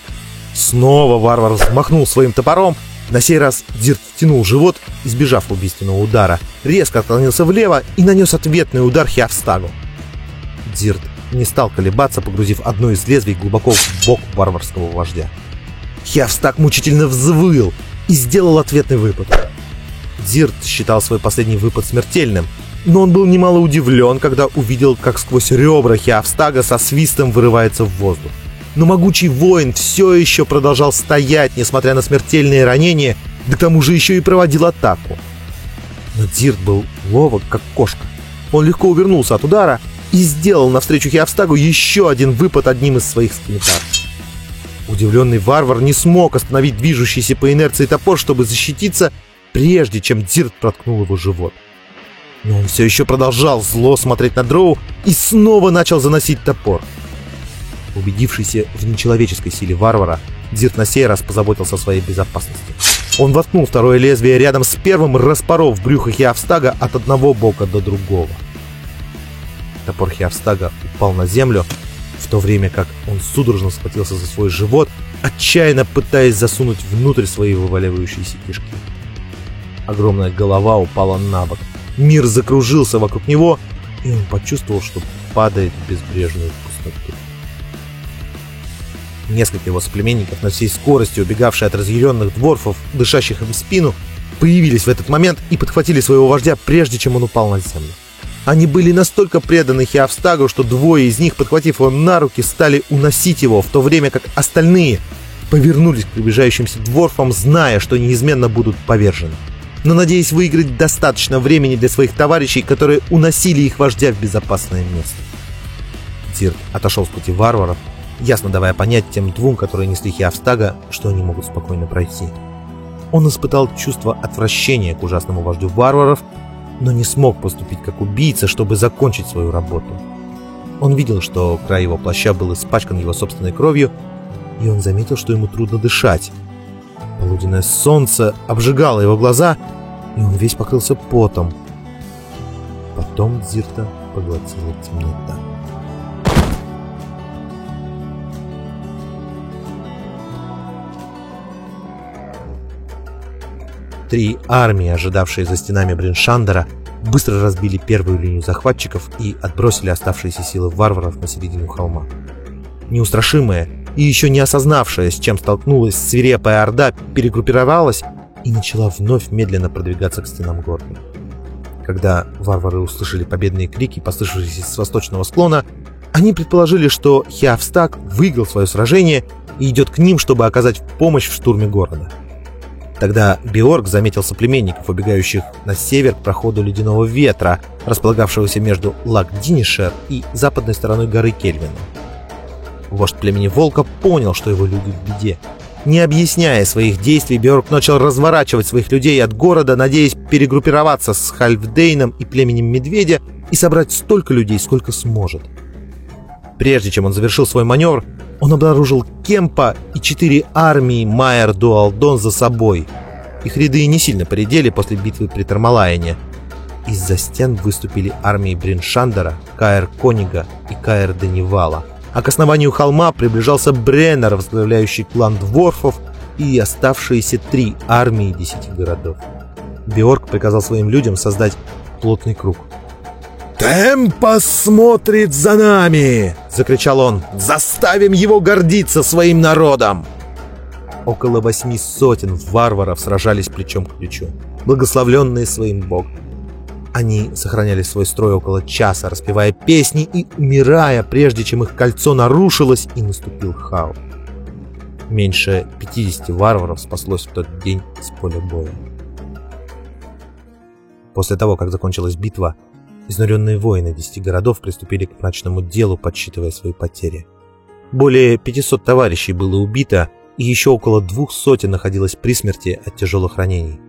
Снова варвар взмахнул своим топором. На сей раз Дирт втянул живот, избежав убийственного удара, резко отклонился влево и нанес ответный удар Хиавстагу. Дирт не стал колебаться, погрузив одно из лезвий глубоко в бок варварского вождя. Хиавстаг мучительно взвыл и сделал ответный выпад. Дирт считал свой последний выпад смертельным, но он был немало удивлен, когда увидел, как сквозь ребра Хиавстага со свистом вырывается в воздух. Но могучий воин все еще продолжал стоять, несмотря на смертельные ранения, да к тому же еще и проводил атаку. Но Дирт был ловок, как кошка. Он легко увернулся от удара и сделал навстречу Хиавстагу еще один выпад одним из своих скимитаров. Удивленный варвар не смог остановить движущийся по инерции топор, чтобы защититься, прежде чем Дирт проткнул его живот. Но он все еще продолжал зло смотреть на Дроу и снова начал заносить топор. Убедившийся в нечеловеческой силе варвара, Дирт на сей раз позаботился о своей безопасности. Он воткнул второе лезвие рядом с первым, распоров брюхо Хиавстага от одного бока до другого. Топор Хиавстага упал на землю, в то время как он судорожно схватился за свой живот, отчаянно пытаясь засунуть внутрь свои вываливающиеся кишки. Огромная голова упала на бок, Мир закружился вокруг него, и он почувствовал, что падает в безбрежную пустоту. Несколько его соплеменников, на всей скорости убегавшие от разъяренных дворфов, дышащих им в спину, появились в этот момент и подхватили своего вождя, прежде чем он упал на землю. Они были настолько преданы Хиавстагу, что двое из них, подхватив его на руки, стали уносить его, в то время как остальные повернулись к приближающимся дворфам, зная, что неизменно будут повержены но надеясь выиграть достаточно времени для своих товарищей, которые уносили их вождя в безопасное место. Тирт отошел с пути варваров, ясно давая понять тем двум, которые несли Хиавстага, что они могут спокойно пройти. Он испытал чувство отвращения к ужасному вождю варваров, но не смог поступить как убийца, чтобы закончить свою работу. Он видел, что край его плаща был испачкан его собственной кровью, и он заметил, что ему трудно дышать. Полуденное солнце обжигало его глаза, и он весь покрылся потом. Потом Дзирта поглотила темнота. Три армии, ожидавшие за стенами Бриншандера, быстро разбили первую линию захватчиков и отбросили оставшиеся силы варваров на середину холма. Неустрашимая и еще не осознавшая, с чем столкнулась свирепая орда, перегруппировалась и начала вновь медленно продвигаться к стенам города. Когда варвары услышали победные крики, послышавшиеся с восточного склона, они предположили, что Хиавстаг выиграл свое сражение и идет к ним, чтобы оказать помощь в штурме города. Тогда Биорг заметил соплеменников, убегающих на север к проходу ледяного ветра, располагавшегося между Лак-Динишер и западной стороной горы Кельвина. Вождь племени Волка понял, что его люди в беде. Не объясняя своих действий, Бjörk начал разворачивать своих людей от города, надеясь перегруппироваться с Хальфдейном и племенем Медведя и собрать столько людей, сколько сможет. Прежде чем он завершил свой маневр, он обнаружил Кемпа и четыре армии Майер Дуалдон за собой. Их ряды не сильно поредели после битвы при Термалайне. Из-за стен выступили армии Бриншандера, Каэр Конига и Каэр Денивала – а к основанию холма приближался Бреннер, возглавляющий клан дворфов и оставшиеся три армии десяти городов. Биорг приказал своим людям создать плотный круг. «Темпос смотрит за нами!» — закричал он. «Заставим его гордиться своим народом!» Около восьми сотен варваров сражались плечом к плечу, благословленные своим богом. Они сохраняли свой строй около часа, распевая песни и умирая, прежде чем их кольцо нарушилось и наступил хаос. Меньше 50 варваров спаслось в тот день с поля боя. После того, как закончилась битва, изнуренные воины десяти городов приступили к мрачному делу, подсчитывая свои потери. Более 500 товарищей было убито, и еще около двух сотен находилось при смерти от тяжелых ранений.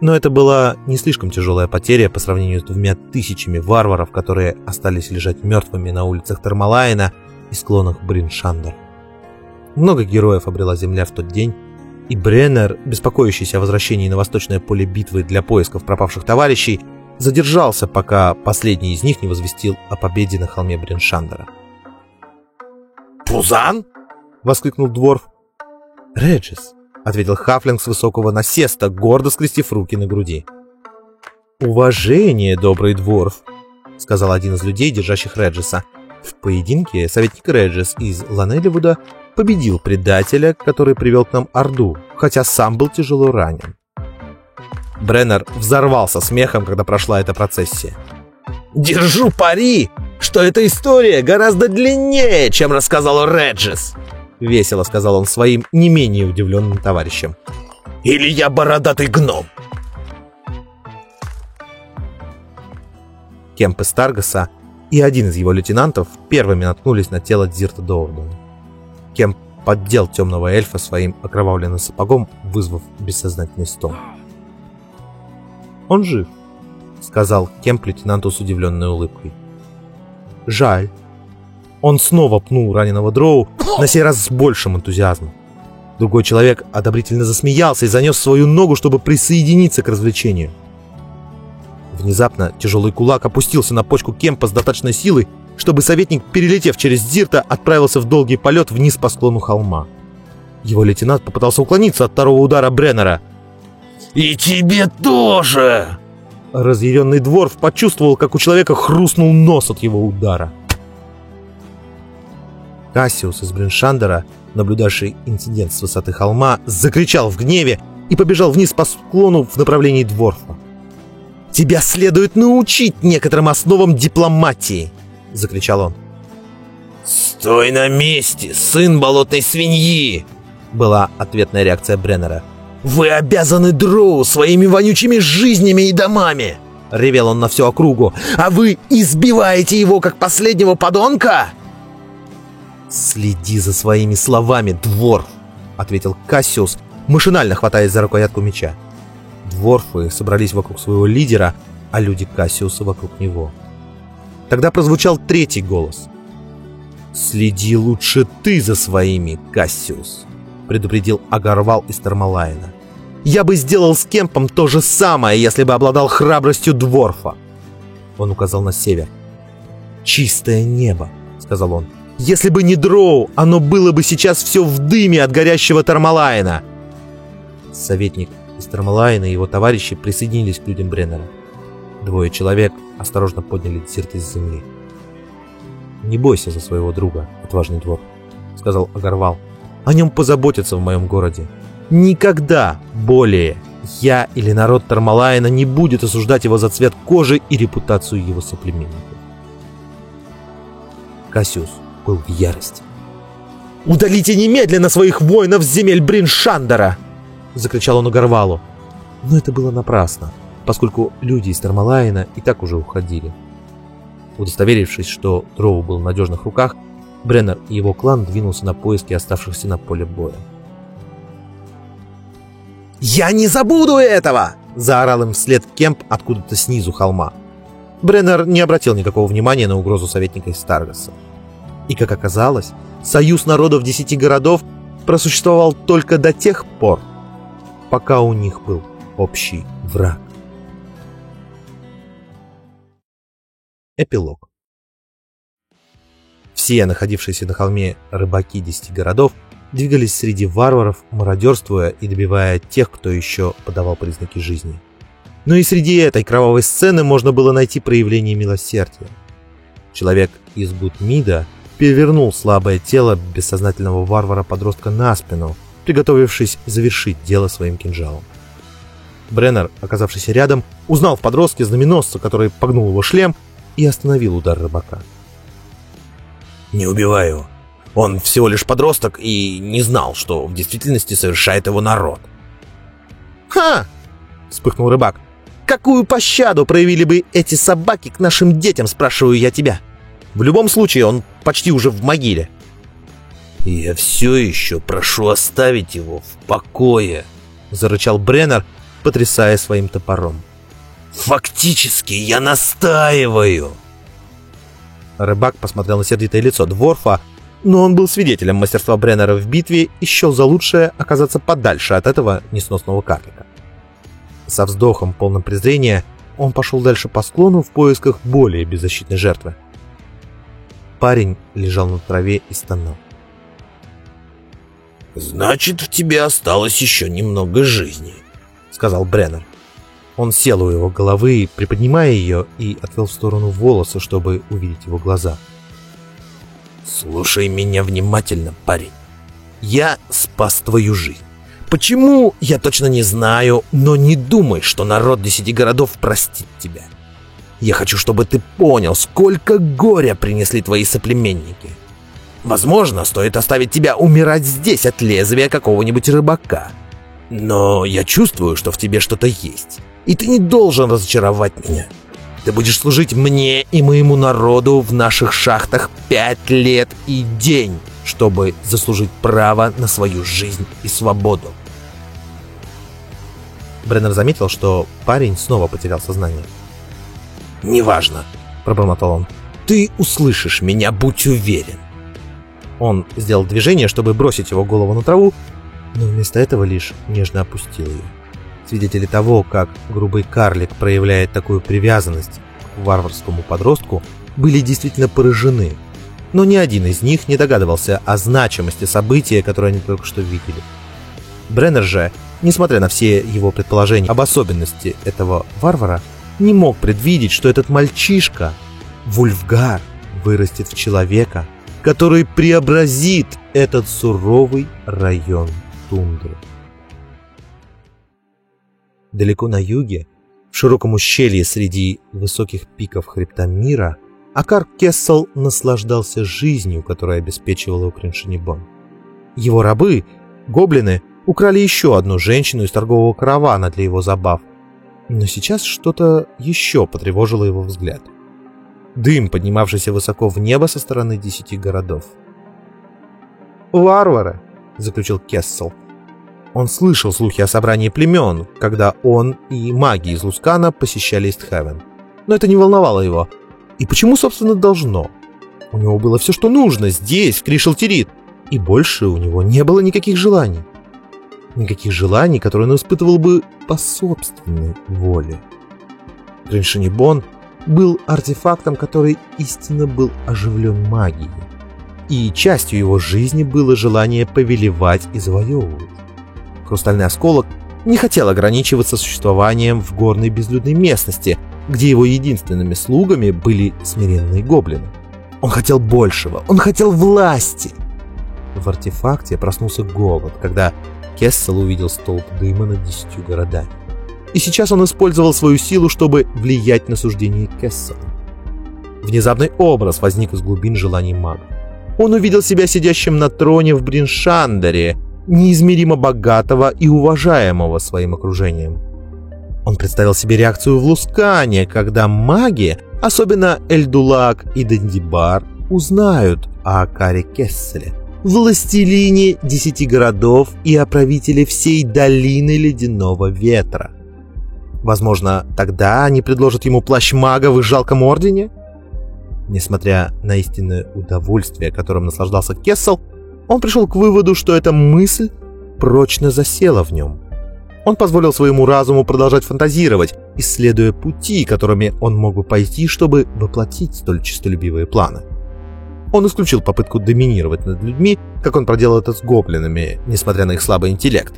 Но это была не слишком тяжелая потеря по сравнению с двумя тысячами варваров, которые остались лежать мертвыми на улицах Термалайна и склонах Бриншандер. Много героев обрела земля в тот день, и Бреннер, беспокоящийся о возвращении на восточное поле битвы для поисков пропавших товарищей, задержался, пока последний из них не возвестил о победе на холме Бриншандера. «Пузан?» — воскликнул Дворф. «Реджис», — ответил Хафлинг с высокого насеста, гордо скрестив руки на груди. «Уважение, добрый Дворф», — сказал один из людей, держащих Реджиса. В поединке советник Реджис из Ланелливуда победил предателя, который привел к нам Орду, хотя сам был тяжело ранен. Бреннер взорвался смехом, когда прошла эта процессия. «Держу пари, что эта история гораздо длиннее, чем рассказал Реджис!» Весело сказал он своим не менее удивленным товарищам. «Или я бородатый гном!» Кемп из Таргаса и один из его лейтенантов первыми наткнулись на тело Дзирта Доурдена. Кемп поддел темного эльфа своим окровавленным сапогом, вызвав бессознательный стон. «Он жив», — сказал Кемп лейтенанту с удивленной улыбкой. «Жаль». Он снова пнул раненого дроу, на сей раз с большим энтузиазмом. Другой человек одобрительно засмеялся и занес свою ногу, чтобы присоединиться к развлечению. Внезапно тяжелый кулак опустился на почку Кемпа с достаточной силой, чтобы советник, перелетев через Зирта, отправился в долгий полет вниз по склону холма. Его лейтенант попытался уклониться от второго удара Бреннера. «И тебе тоже!» Разъяренный дворф почувствовал, как у человека хрустнул нос от его удара. Кассиус из Бриншандера, наблюдавший инцидент с высоты холма, закричал в гневе и побежал вниз по склону в направлении дворфа. «Тебя следует научить некоторым основам дипломатии!» — закричал он. «Стой на месте, сын болотной свиньи!» Была ответная реакция Бреннера. «Вы обязаны Дроу своими вонючими жизнями и домами!» Ревел он на всю округу. «А вы избиваете его, как последнего подонка?» «Следи за своими словами, Дворф!» Ответил Кассиус, машинально хватаясь за рукоятку меча. Дворфы собрались вокруг своего лидера, а люди Кассиуса вокруг него. Тогда прозвучал третий голос. «Следи лучше ты за своими, Кассиус», — предупредил Агарвал из Термалайна. «Я бы сделал с Кемпом то же самое, если бы обладал храбростью Дворфа». Он указал на север. «Чистое небо», — сказал он. «Если бы не Дроу, оно было бы сейчас все в дыме от горящего Термалайна». Советник из Термалайна и его товарищи присоединились к людям Бреннера. Двое человек осторожно подняли десерт из земли. «Не бойся за своего друга, отважный двор», — сказал Агарвал. «О нем позаботятся в моем городе. Никогда более я или народ Тармалайна не будет осуждать его за цвет кожи и репутацию его соплеменников». Кассиус был в ярости. «Удалите немедленно своих воинов с земель Бриншандера!» — закричал он Агарвалу. Но это было напрасно поскольку люди из Термалайна и так уже уходили. Удостоверившись, что Дроу был в надежных руках, Бреннер и его клан двинулся на поиски оставшихся на поле боя. «Я не забуду этого!» – заорал им вслед Кемп откуда-то снизу холма. Бреннер не обратил никакого внимания на угрозу советника из Таргаса. И, как оказалось, союз народов десяти городов просуществовал только до тех пор, пока у них был общий враг. Эпилог. Все находившиеся на холме рыбаки десяти городов двигались среди варваров, мародерствуя и добивая тех, кто еще подавал признаки жизни. но и среди этой кровавой сцены можно было найти проявление милосердия. Человек из Гутмида перевернул слабое тело бессознательного варвара-подростка на спину, приготовившись завершить дело своим кинжалом. Бреннер, оказавшийся рядом, узнал в подростке знаменосца, который погнул его шлем и остановил удар рыбака. «Не убивай его. Он всего лишь подросток и не знал, что в действительности совершает его народ». «Ха!» — вспыхнул рыбак. «Какую пощаду проявили бы эти собаки к нашим детям, спрашиваю я тебя? В любом случае, он почти уже в могиле». «Я все еще прошу оставить его в покое», — зарычал Бреннер, потрясая своим топором. «Фактически я настаиваю!» Рыбак посмотрел на сердитое лицо Дворфа, но он был свидетелем мастерства Бреннера в битве и счел за лучшее оказаться подальше от этого несносного карлика. Со вздохом, полным презрения, он пошел дальше по склону в поисках более беззащитной жертвы. Парень лежал на траве и стонал. «Значит, в тебе осталось еще немного жизни», — сказал Бреннер. Он сел у его головы, приподнимая ее, и отвел в сторону волосы, чтобы увидеть его глаза. «Слушай меня внимательно, парень. Я спас твою жизнь. Почему, я точно не знаю, но не думай, что народ десяти городов простит тебя. Я хочу, чтобы ты понял, сколько горя принесли твои соплеменники. Возможно, стоит оставить тебя умирать здесь от лезвия какого-нибудь рыбака. Но я чувствую, что в тебе что-то есть, и ты не должен разочаровать меня. Ты будешь служить мне и моему народу в наших шахтах пять лет и день, чтобы заслужить право на свою жизнь и свободу. Бреннер заметил, что парень снова потерял сознание. «Неважно», — пробормотал он. «Ты услышишь меня, будь уверен». Он сделал движение, чтобы бросить его голову на траву, но вместо этого лишь нежно опустил ее. Свидетели того, как грубый карлик проявляет такую привязанность к варварскому подростку, были действительно поражены. Но ни один из них не догадывался о значимости события, которое они только что видели. Бреннер же, несмотря на все его предположения об особенности этого варвара, не мог предвидеть, что этот мальчишка, Вульфгар, вырастет в человека, который преобразит этот суровый район тундры. Далеко на юге, в широком ущелье среди высоких пиков хребта мира, Акар Кессел наслаждался жизнью, которую обеспечивал его Криншинибон. Его рабы, гоблины, украли еще одну женщину из торгового каравана для его забав. Но сейчас что-то еще потревожило его взгляд. Дым, поднимавшийся высоко в небо со стороны десяти городов. «Варвары!» — заключил Кессел — он слышал слухи о собрании племен, когда он и маги из Лускана посещали Истхевен. Но это не волновало его. И почему, собственно, должно? У него было все, что нужно, здесь, в Кришелтерит, и больше у него не было никаких желаний. Никаких желаний, которые он испытывал бы по собственной воле. Криншинибон был артефактом, который истинно был оживлен магией. И частью его жизни было желание повелевать и завоевывать. Хрустальный осколок не хотел ограничиваться существованием в горной безлюдной местности, где его единственными слугами были смиренные гоблины. Он хотел большего, он хотел власти. В артефакте проснулся голод, когда Кессел увидел столб дыма над десятью городами. И сейчас он использовал свою силу, чтобы влиять на суждение Кессела. Внезапный образ возник из глубин желаний мага. Он увидел себя сидящим на троне в Бриншандере, неизмеримо богатого и уважаемого своим окружением. Он представил себе реакцию в Лускане, когда маги, особенно Эльдулак и Дендибар, узнают о Акаре Кесселе, властелине десяти городов и о правителе всей долины Ледяного Ветра. Возможно, тогда они предложат ему плащ мага в их жалком ордене? Несмотря на истинное удовольствие, которым наслаждался Кессел, он пришел к выводу, что эта мысль прочно засела в нем. Он позволил своему разуму продолжать фантазировать, исследуя пути, которыми он мог бы пойти, чтобы воплотить столь честолюбивые планы. Он исключил попытку доминировать над людьми, как он проделал это с гоблинами, несмотря на их слабый интеллект.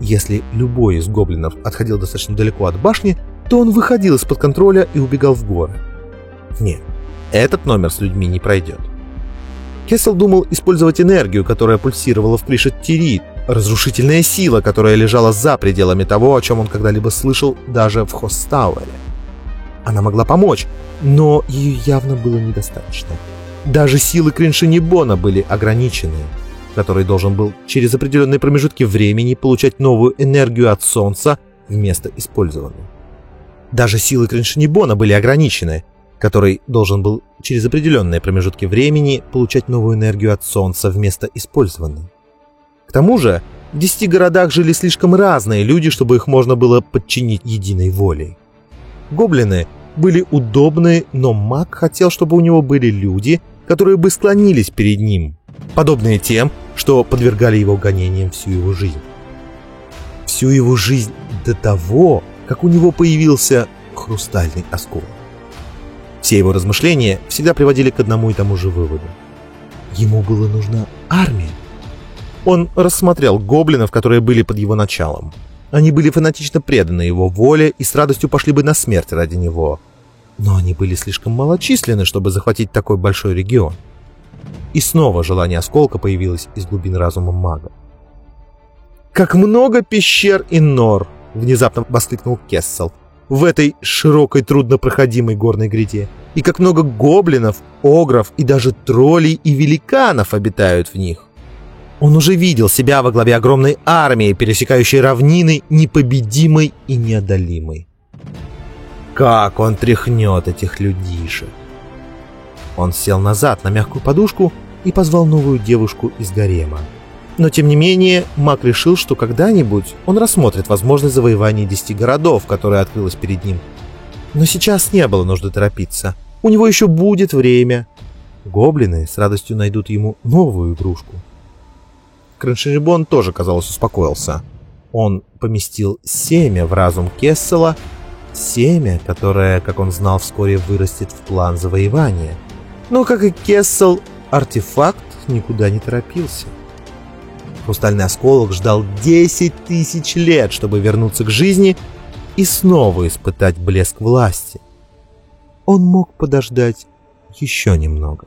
Если любой из гоблинов отходил достаточно далеко от башни, то он выходил из-под контроля и убегал в горы. Нет, этот номер с людьми не пройдет. Кессел думал использовать энергию, которая пульсировала в Кришет-Тирит, разрушительная сила, которая лежала за пределами того, о чем он когда-либо слышал даже в Хостауэре. Она могла помочь, но ее явно было недостаточно. Даже силы Криншинибона были ограничены, который должен был через определенные промежутки времени получать новую энергию от Солнца вместо использованной. Даже силы Криншинибона были ограничены, который должен был через определенные промежутки времени получать новую энергию от Солнца вместо использованной. К тому же, в десяти городах жили слишком разные люди, чтобы их можно было подчинить единой волей. Гоблины были удобны, но маг хотел, чтобы у него были люди, которые бы склонились перед ним, подобные тем, что подвергали его гонениям всю его жизнь. Всю его жизнь до того, как у него появился хрустальный осколок. Все его размышления всегда приводили к одному и тому же выводу. Ему было нужна армия. Он рассмотрел гоблинов, которые были под его началом. Они были фанатично преданы его воле и с радостью пошли бы на смерть ради него. Но они были слишком малочисленны, чтобы захватить такой большой регион. И снова желание осколка появилось из глубин разума мага. «Как много пещер и нор!» — внезапно воскликнул Кессел. «В этой широкой труднопроходимой горной гряде. И как много гоблинов, огров и даже троллей и великанов обитают в них!» Он уже видел себя во главе огромной армии, пересекающей равнины, непобедимой и неодолимой. Как он тряхнет этих людишек! Он сел назад на мягкую подушку и позвал новую девушку из гарема. Но тем не менее, маг решил, что когда-нибудь он рассмотрит возможность завоевания десяти городов, которая открылась перед ним. Но сейчас не было нужды торопиться. У него еще будет время. Гоблины с радостью найдут ему новую игрушку. Краншерибон тоже, казалось, успокоился. Он поместил семя в разум Кессела, семя, которое, как он знал, вскоре вырастет в план завоевания – но, как и Кессел, артефакт никуда не торопился. Хрустальный осколок ждал 10 тысяч лет, чтобы вернуться к жизни и снова испытать блеск власти. Он мог подождать еще немного.